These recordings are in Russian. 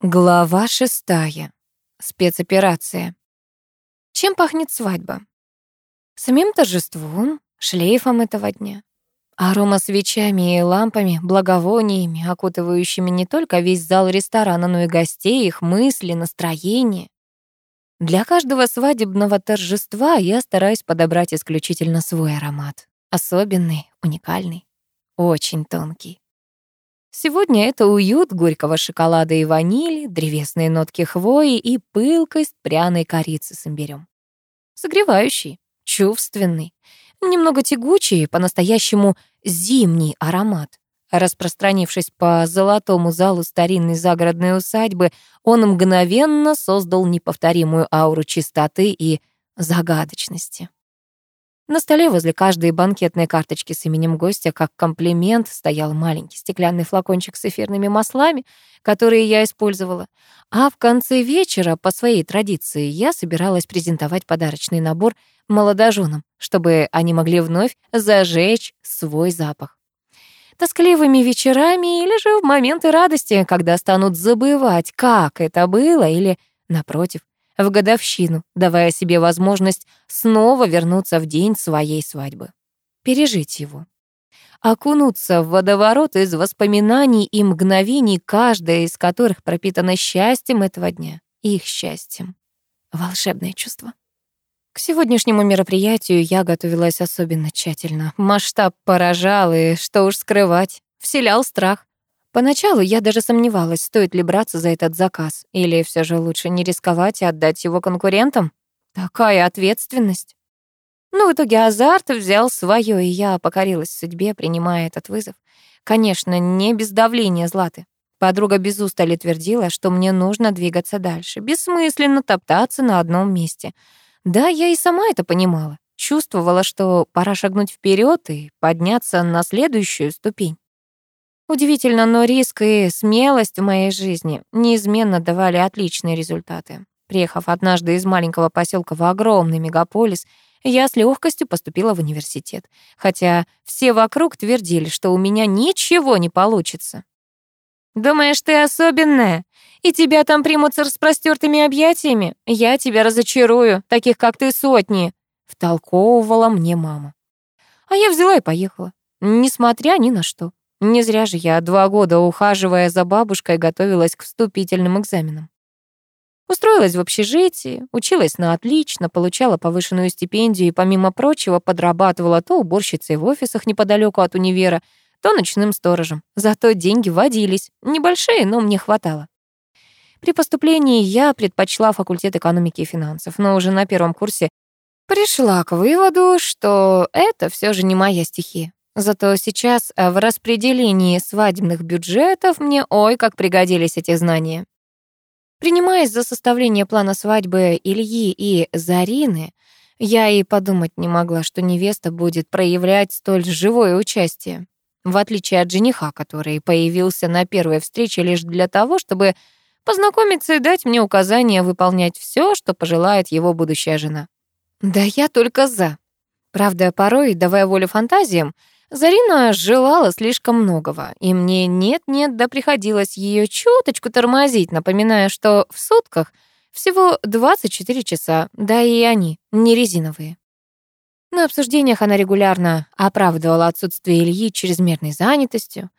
Глава шестая. Спецоперация. Чем пахнет свадьба? Самим торжеством, шлейфом этого дня. Арома свечами и лампами, благовониями, окутывающими не только весь зал ресторана, но и гостей, их мысли, настроение. Для каждого свадебного торжества я стараюсь подобрать исключительно свой аромат. Особенный, уникальный, очень тонкий. Сегодня это уют горького шоколада и ванили, древесные нотки хвои и пылкость пряной корицы с имбирем. Согревающий, чувственный, немного тягучий, по-настоящему зимний аромат. Распространившись по золотому залу старинной загородной усадьбы, он мгновенно создал неповторимую ауру чистоты и загадочности. На столе возле каждой банкетной карточки с именем гостя, как комплимент, стоял маленький стеклянный флакончик с эфирными маслами, которые я использовала. А в конце вечера, по своей традиции, я собиралась презентовать подарочный набор молодоженам, чтобы они могли вновь зажечь свой запах. Тоскливыми вечерами или же в моменты радости, когда станут забывать, как это было, или, напротив, в годовщину, давая себе возможность снова вернуться в день своей свадьбы. Пережить его. Окунуться в водоворот из воспоминаний и мгновений, каждая из которых пропитана счастьем этого дня, их счастьем. Волшебное чувство. К сегодняшнему мероприятию я готовилась особенно тщательно. Масштаб поражал, и что уж скрывать, вселял страх. Поначалу я даже сомневалась, стоит ли браться за этот заказ, или все же лучше не рисковать и отдать его конкурентам. Такая ответственность. Но в итоге азарт взял свое, и я покорилась судьбе, принимая этот вызов. Конечно, не без давления Златы. Подруга без устали твердила, что мне нужно двигаться дальше. Бессмысленно топтаться на одном месте. Да, я и сама это понимала. Чувствовала, что пора шагнуть вперед и подняться на следующую ступень. Удивительно, но риск и смелость в моей жизни неизменно давали отличные результаты. Приехав однажды из маленького поселка в огромный мегаполис, я с легкостью поступила в университет, хотя все вокруг твердили, что у меня ничего не получится. «Думаешь, ты особенная? И тебя там примут с распростертыми объятиями? Я тебя разочарую, таких как ты сотни», — втолковывала мне мама. А я взяла и поехала, несмотря ни на что. Не зря же я два года, ухаживая за бабушкой, готовилась к вступительным экзаменам. Устроилась в общежитии, училась на отлично, получала повышенную стипендию и, помимо прочего, подрабатывала то уборщицей в офисах неподалеку от универа, то ночным сторожем. Зато деньги водились, небольшие, но мне хватало. При поступлении я предпочла факультет экономики и финансов, но уже на первом курсе пришла к выводу, что это все же не моя стихия. Зато сейчас э, в распределении свадебных бюджетов мне ой как пригодились эти знания. Принимаясь за составление плана свадьбы Ильи и Зарины, я и подумать не могла, что невеста будет проявлять столь живое участие. В отличие от жениха, который появился на первой встрече лишь для того, чтобы познакомиться и дать мне указания выполнять все, что пожелает его будущая жена. Да я только за. Правда, порой, давая волю фантазиям, Зарина желала слишком многого, и мне нет-нет, да приходилось ее чуточку тормозить, напоминая, что в сутках всего 24 часа, да и они не резиновые. На обсуждениях она регулярно оправдывала отсутствие Ильи чрезмерной занятостью,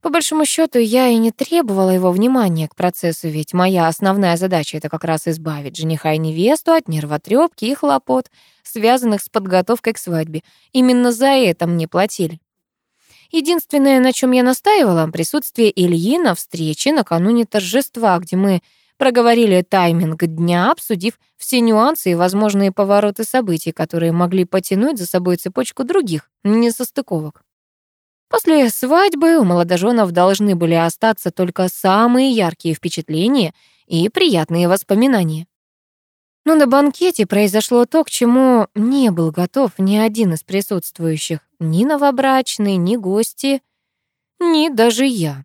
по большому счету, я и не требовала его внимания к процессу, ведь моя основная задача — это как раз избавить жениха и невесту от нервотрепки и хлопот, связанных с подготовкой к свадьбе. Именно за это мне платили. Единственное, на чем я настаивала, присутствие Ильи на встрече накануне торжества, где мы проговорили тайминг дня, обсудив все нюансы и возможные повороты событий, которые могли потянуть за собой цепочку других несостыковок. После свадьбы у молодоженов должны были остаться только самые яркие впечатления и приятные воспоминания. Но на банкете произошло то, к чему не был готов ни один из присутствующих, ни новобрачные, ни гости, ни даже я.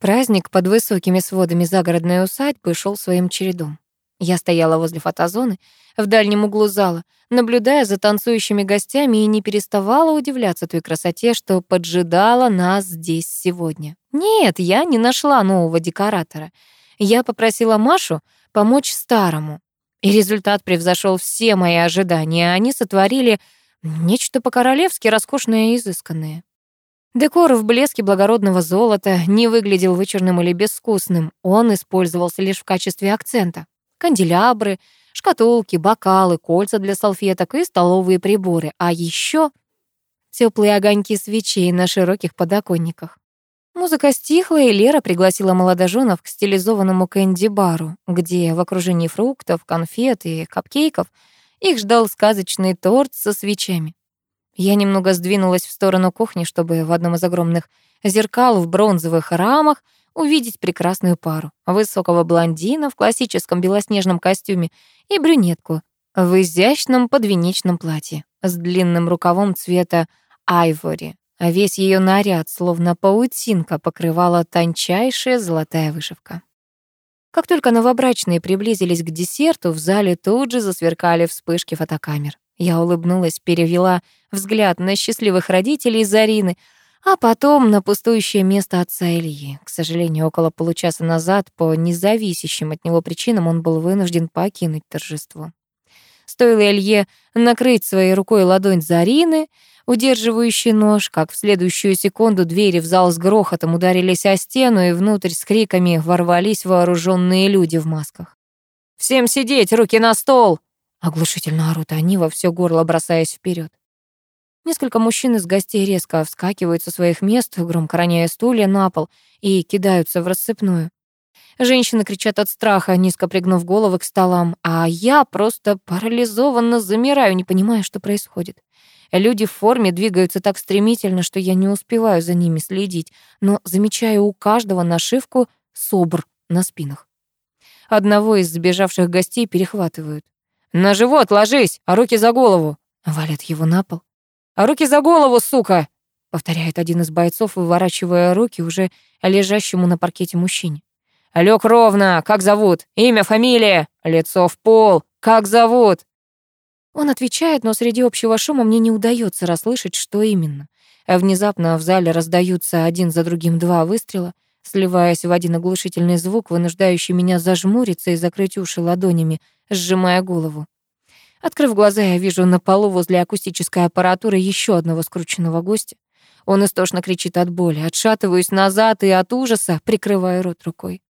Праздник под высокими сводами загородной усадьбы шел своим чередом. Я стояла возле фотозоны в дальнем углу зала, наблюдая за танцующими гостями и не переставала удивляться той красоте, что поджидала нас здесь сегодня. Нет, я не нашла нового декоратора. Я попросила Машу помочь старому. И результат превзошел все мои ожидания. Они сотворили нечто по-королевски роскошное и изысканное. Декор в блеске благородного золота не выглядел вычурным или безвкусным. Он использовался лишь в качестве акцента. Канделябры, шкатулки, бокалы, кольца для салфеток и столовые приборы. А еще теплые огоньки свечей на широких подоконниках. Музыка стихла, и Лера пригласила молодоженов к стилизованному кэнди-бару, где в окружении фруктов, конфет и капкейков их ждал сказочный торт со свечами. Я немного сдвинулась в сторону кухни, чтобы в одном из огромных зеркал в бронзовых рамах увидеть прекрасную пару. Высокого блондина в классическом белоснежном костюме и брюнетку в изящном подвенечном платье с длинным рукавом цвета айвори а весь ее наряд, словно паутинка, покрывала тончайшая золотая вышивка. Как только новобрачные приблизились к десерту, в зале тут же засверкали вспышки фотокамер. Я улыбнулась, перевела взгляд на счастливых родителей Зарины, а потом на пустующее место отца Ильи. К сожалению, около получаса назад, по независящим от него причинам, он был вынужден покинуть торжество. Стоило Илье накрыть своей рукой ладонь Зарины, удерживающий нож, как в следующую секунду двери в зал с грохотом ударились о стену, и внутрь с криками ворвались вооруженные люди в масках. «Всем сидеть! Руки на стол!» Оглушительно орут они во все горло, бросаясь вперед. Несколько мужчин из гостей резко вскакивают со своих мест, громко роняя стулья на пол, и кидаются в рассыпную. Женщины кричат от страха, низко пригнув головы к столам, а я просто парализованно замираю, не понимая, что происходит. Люди в форме двигаются так стремительно, что я не успеваю за ними следить, но замечаю у каждого нашивку «СОБР» на спинах. Одного из сбежавших гостей перехватывают. «На живот ложись, а руки за голову!» Валят его на пол. «А руки за голову, сука!» Повторяет один из бойцов, выворачивая руки уже лежащему на паркете мужчине. «Лёг ровно! Как зовут? Имя, фамилия? Лицо в пол! Как зовут?» Он отвечает, но среди общего шума мне не удается расслышать, что именно. А внезапно в зале раздаются один за другим два выстрела, сливаясь в один оглушительный звук, вынуждающий меня зажмуриться и закрыть уши ладонями, сжимая голову. Открыв глаза, я вижу на полу возле акустической аппаратуры еще одного скрученного гостя. Он истошно кричит от боли, отшатываюсь назад и от ужаса прикрываю рот рукой.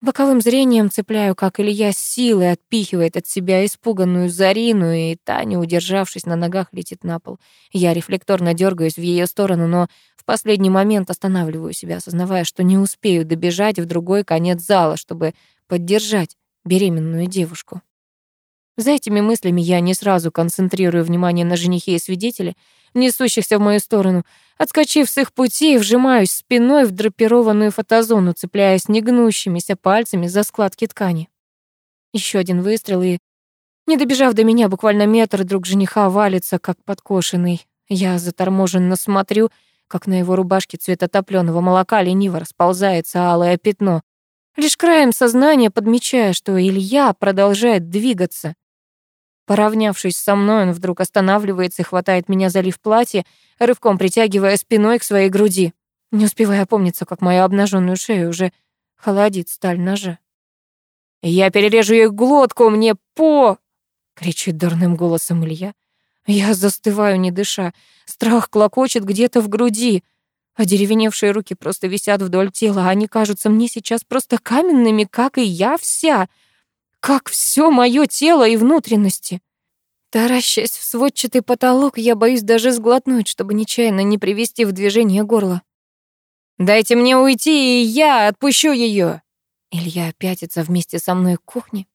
Боковым зрением цепляю, как Илья с силой отпихивает от себя испуганную Зарину, и та, не удержавшись на ногах, летит на пол. Я рефлекторно дергаюсь в ее сторону, но в последний момент останавливаю себя, осознавая, что не успею добежать в другой конец зала, чтобы поддержать беременную девушку. За этими мыслями я не сразу концентрирую внимание на женихе и свидетеле, несущихся в мою сторону. Отскочив с их пути, вжимаюсь спиной в драпированную фотозону, цепляясь негнущимися пальцами за складки ткани. Еще один выстрел, и, не добежав до меня буквально метр, друг жениха валится, как подкошенный. Я заторможенно смотрю, как на его рубашке цвета топлёного молока лениво расползается алое пятно. Лишь краем сознания подмечая, что Илья продолжает двигаться. Поравнявшись со мной, он вдруг останавливается и хватает меня за лиф платья, рывком притягивая спиной к своей груди. Не успевая опомниться, как мою обнаженную шею уже холодит сталь ножа. «Я перережу ей глотку, мне по...» — кричит дурным голосом Илья. Я застываю, не дыша. Страх клокочет где-то в груди. Одеревеневшие руки просто висят вдоль тела, а они кажутся мне сейчас просто каменными, как и я вся — как все мое тело и внутренности. Таращась в сводчатый потолок, я боюсь даже сглотнуть, чтобы нечаянно не привести в движение горло. «Дайте мне уйти, и я отпущу ее. Илья пятится вместе со мной к кухне.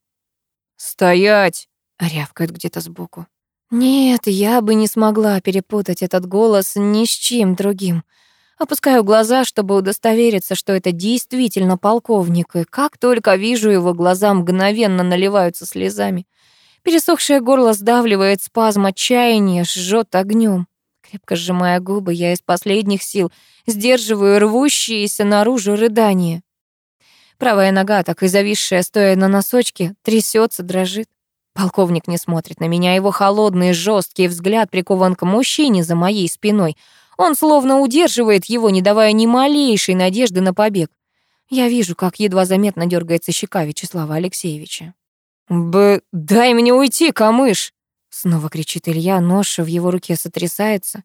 «Стоять!» — рявкает где-то сбоку. Нет, я бы не смогла перепутать этот голос ни с чем другим. Опускаю глаза, чтобы удостовериться, что это действительно полковник, и как только вижу его глаза, мгновенно наливаются слезами. Пересохшее горло сдавливает спазм отчаяния, жжет огнем. Крепко сжимая губы, я из последних сил сдерживаю рвущиеся наружу рыдания. Правая нога, так и зависшая, стоя на носочке, трясется, дрожит. Полковник не смотрит на меня, его холодный, жесткий взгляд прикован к мужчине за моей спиной — он словно удерживает его, не давая ни малейшей надежды на побег. Я вижу, как едва заметно дергается щека Вячеслава Алексеевича. «Б... дай мне уйти, камыш!» Снова кричит Илья, нож в его руке сотрясается.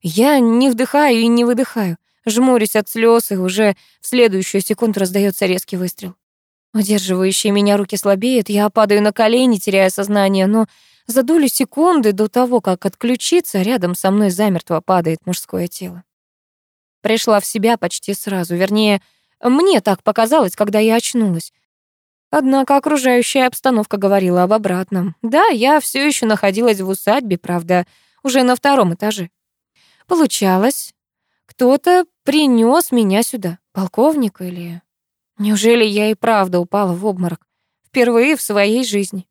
Я не вдыхаю и не выдыхаю. Жмурюсь от слез, и уже в следующую секунду раздается резкий выстрел. Удерживающие меня руки слабеют, я падаю на колени, теряя сознание, но за долю секунды до того, как отключиться, рядом со мной замертво падает мужское тело. Пришла в себя почти сразу, вернее, мне так показалось, когда я очнулась. Однако окружающая обстановка говорила об обратном. Да, я все еще находилась в усадьбе, правда, уже на втором этаже. Получалось, кто-то принес меня сюда, полковник или... Неужели я и правда упала в обморок? Впервые в своей жизни.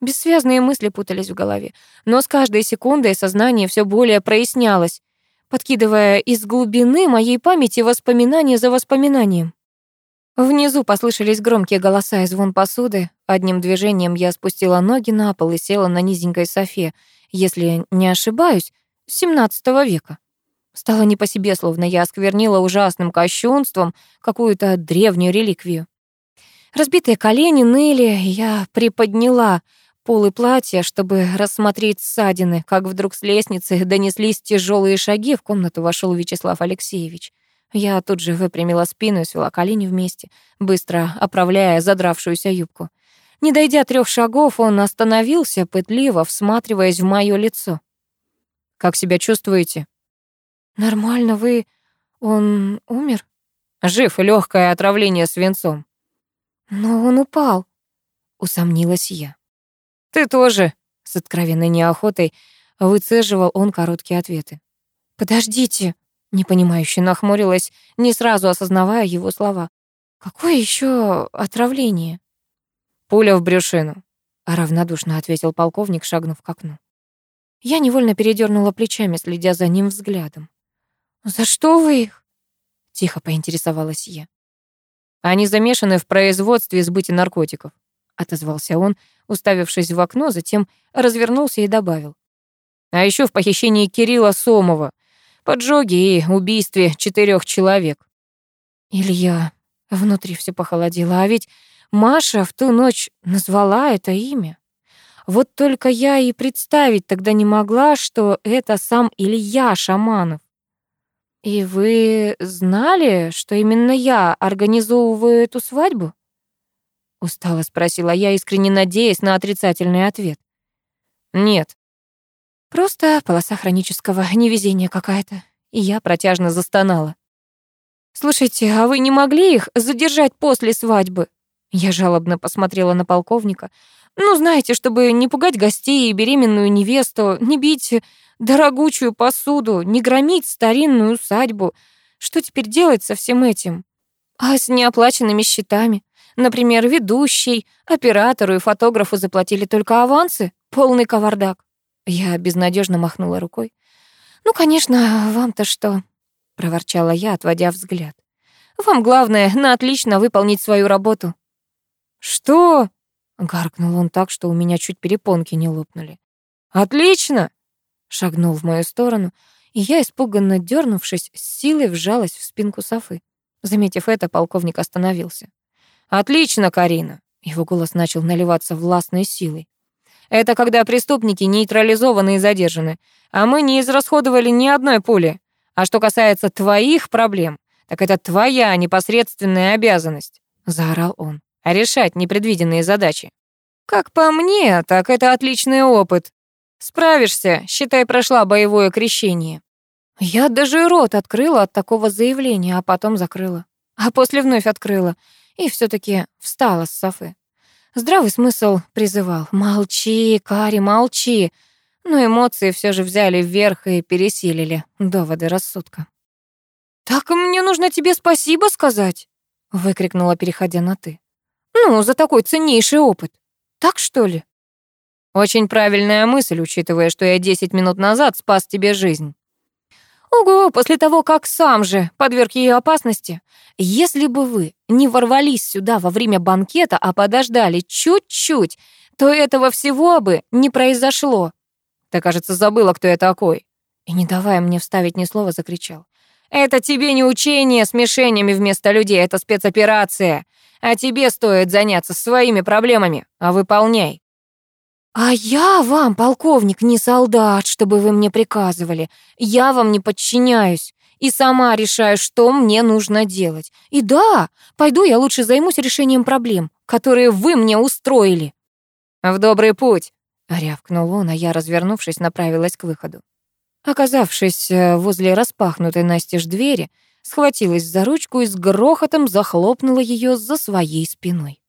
Бессвязные мысли путались в голове, но с каждой секундой сознание все более прояснялось подкидывая из глубины моей памяти воспоминания за воспоминанием. Внизу послышались громкие голоса и звон посуды. Одним движением я спустила ноги на пол и села на низенькой софе, если не ошибаюсь, с 17 века. Стало не по себе, словно я осквернила ужасным кощунством какую-то древнюю реликвию. Разбитые колени ныли, я приподняла полы платья, чтобы рассмотреть ссадины, как вдруг с лестницы донеслись тяжелые шаги, в комнату вошел Вячеслав Алексеевич. Я тут же выпрямила спину и свела колени вместе, быстро оправляя задравшуюся юбку. Не дойдя трех шагов, он остановился, пытливо всматриваясь в мое лицо. «Как себя чувствуете?» «Нормально, вы... Он умер?» «Жив, легкое отравление свинцом». «Но он упал», — усомнилась я. «Ты тоже», — с откровенной неохотой выцеживал он короткие ответы. «Подождите», — непонимающе нахмурилась, не сразу осознавая его слова. «Какое еще отравление?» «Пуля в брюшину», — равнодушно ответил полковник, шагнув к окну. Я невольно передернула плечами, следя за ним взглядом. «За что вы их?» — тихо поинтересовалась я. «Они замешаны в производстве и сбыте наркотиков», — отозвался он, уставившись в окно, затем развернулся и добавил. А еще в похищении Кирилла Сомова, поджоге и убийстве четырех человек. Илья, внутри все похолодело, а ведь Маша в ту ночь назвала это имя. Вот только я и представить тогда не могла, что это сам Илья Шаманов. «И вы знали, что именно я организовываю эту свадьбу?» Устало спросила я, искренне надеясь на отрицательный ответ. Нет. Просто полоса хронического невезения какая-то. И я протяжно застонала. «Слушайте, а вы не могли их задержать после свадьбы?» Я жалобно посмотрела на полковника. «Ну, знаете, чтобы не пугать гостей и беременную невесту, не бить дорогучую посуду, не громить старинную усадьбу. Что теперь делать со всем этим? А с неоплаченными счетами? Например, ведущий, оператору и фотографу заплатили только авансы. Полный кавардак. Я безнадежно махнула рукой. «Ну, конечно, вам-то что?» — проворчала я, отводя взгляд. «Вам главное на отлично выполнить свою работу». «Что?» — гаркнул он так, что у меня чуть перепонки не лопнули. «Отлично!» — шагнул в мою сторону, и я, испуганно дернувшись, с силой вжалась в спинку Софы. Заметив это, полковник остановился. «Отлично, Карина!» Его голос начал наливаться властной силой. «Это когда преступники нейтрализованы и задержаны, а мы не израсходовали ни одной пули. А что касается твоих проблем, так это твоя непосредственная обязанность», — заорал он, «а решать непредвиденные задачи. Как по мне, так это отличный опыт. Справишься, считай, прошла боевое крещение». Я даже рот открыла от такого заявления, а потом закрыла. А после вновь открыла и все таки встала с софы. Здравый смысл призывал «Молчи, Кари, молчи!» Но эмоции все же взяли вверх и пересилили доводы рассудка. «Так мне нужно тебе спасибо сказать!» — выкрикнула, переходя на «ты». «Ну, за такой ценнейший опыт. Так, что ли?» «Очень правильная мысль, учитывая, что я десять минут назад спас тебе жизнь». Ого, после того, как сам же подверг ее опасности. Если бы вы не ворвались сюда во время банкета, а подождали чуть-чуть, то этого всего бы не произошло. Ты, кажется, забыла, кто я такой. И, не давая мне вставить ни слова, закричал. Это тебе не учение с мишенями вместо людей, это спецоперация. А тебе стоит заняться своими проблемами, а выполняй. «А я вам, полковник, не солдат, чтобы вы мне приказывали. Я вам не подчиняюсь и сама решаю, что мне нужно делать. И да, пойду я лучше займусь решением проблем, которые вы мне устроили». «В добрый путь», — рявкнул он, а я, развернувшись, направилась к выходу. Оказавшись э, возле распахнутой настежь двери, схватилась за ручку и с грохотом захлопнула ее за своей спиной.